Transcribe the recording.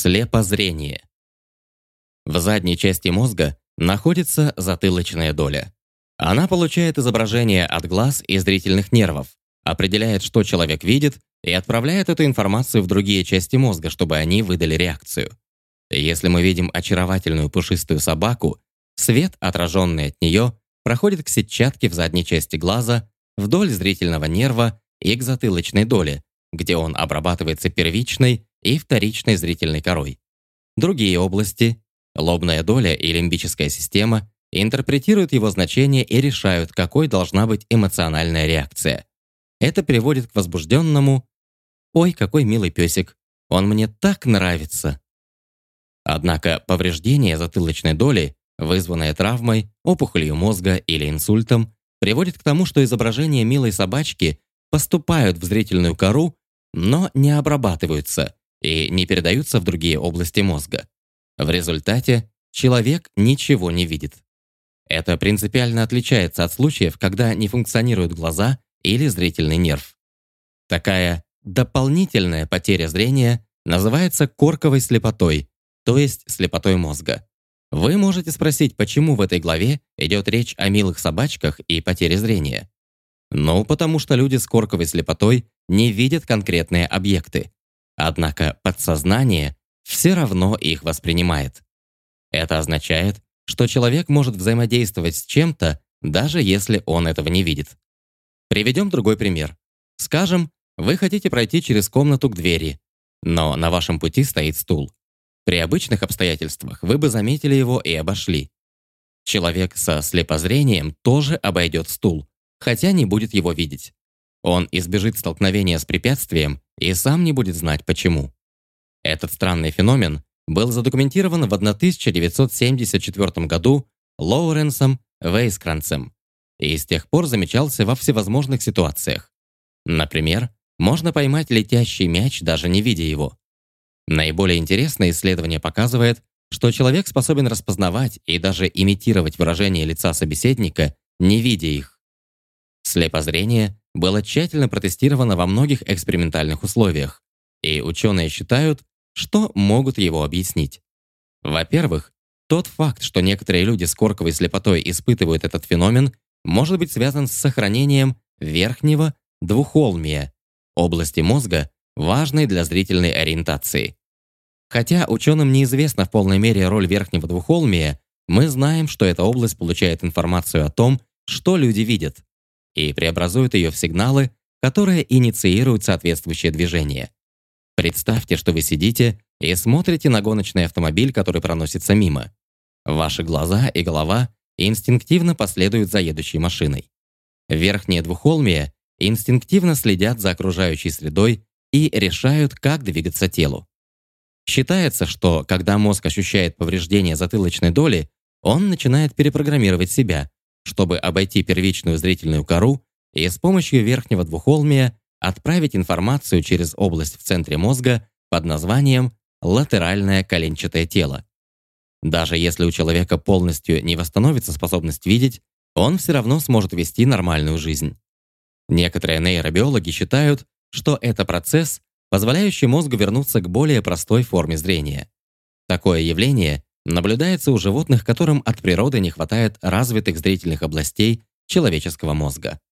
Слепозрение. В задней части мозга находится затылочная доля. Она получает изображение от глаз и зрительных нервов, определяет, что человек видит, и отправляет эту информацию в другие части мозга, чтобы они выдали реакцию. Если мы видим очаровательную пушистую собаку, свет, отраженный от нее, проходит к сетчатке в задней части глаза, вдоль зрительного нерва и к затылочной доле, где он обрабатывается первичной и вторичной зрительной корой. Другие области, лобная доля и лимбическая система, интерпретируют его значение и решают, какой должна быть эмоциональная реакция. Это приводит к возбужденному «Ой, какой милый песик! Он мне так нравится!» Однако повреждение затылочной доли, вызванное травмой, опухолью мозга или инсультом, приводит к тому, что изображения милой собачки поступают в зрительную кору, но не обрабатываются, и не передаются в другие области мозга. В результате человек ничего не видит. Это принципиально отличается от случаев, когда не функционируют глаза или зрительный нерв. Такая дополнительная потеря зрения называется корковой слепотой, то есть слепотой мозга. Вы можете спросить, почему в этой главе идет речь о милых собачках и потере зрения. Ну, потому что люди с корковой слепотой не видят конкретные объекты. Однако подсознание все равно их воспринимает. Это означает, что человек может взаимодействовать с чем-то, даже если он этого не видит. Приведем другой пример. Скажем, вы хотите пройти через комнату к двери, но на вашем пути стоит стул. При обычных обстоятельствах вы бы заметили его и обошли. Человек со слепозрением тоже обойдет стул, хотя не будет его видеть. Он избежит столкновения с препятствием и сам не будет знать почему. Этот странный феномен был задокументирован в 1974 году Лоуренсом Вейскранцем и с тех пор замечался во всевозможных ситуациях. Например, можно поймать летящий мяч, даже не видя его. Наиболее интересное исследование показывает, что человек способен распознавать и даже имитировать выражение лица собеседника, не видя их. Слепозрение было тщательно протестировано во многих экспериментальных условиях, и ученые считают, что могут его объяснить. Во-первых, тот факт, что некоторые люди с корковой слепотой испытывают этот феномен, может быть связан с сохранением верхнего двухолмия, области мозга, важной для зрительной ориентации. Хотя ученым неизвестна в полной мере роль верхнего двухолмия, мы знаем, что эта область получает информацию о том, что люди видят, и преобразует ее в сигналы, которые инициируют соответствующее движение. Представьте, что вы сидите и смотрите на гоночный автомобиль, который проносится мимо. Ваши глаза и голова инстинктивно последуют за едущей машиной. Верхние двухолмия инстинктивно следят за окружающей средой и решают, как двигаться телу. Считается, что когда мозг ощущает повреждение затылочной доли, он начинает перепрограммировать себя, чтобы обойти первичную зрительную кору и с помощью верхнего двухолмия отправить информацию через область в центре мозга под названием латеральное коленчатое тело. Даже если у человека полностью не восстановится способность видеть, он все равно сможет вести нормальную жизнь. Некоторые нейробиологи считают, что это процесс, позволяющий мозгу вернуться к более простой форме зрения. Такое явление наблюдается у животных, которым от природы не хватает развитых зрительных областей человеческого мозга.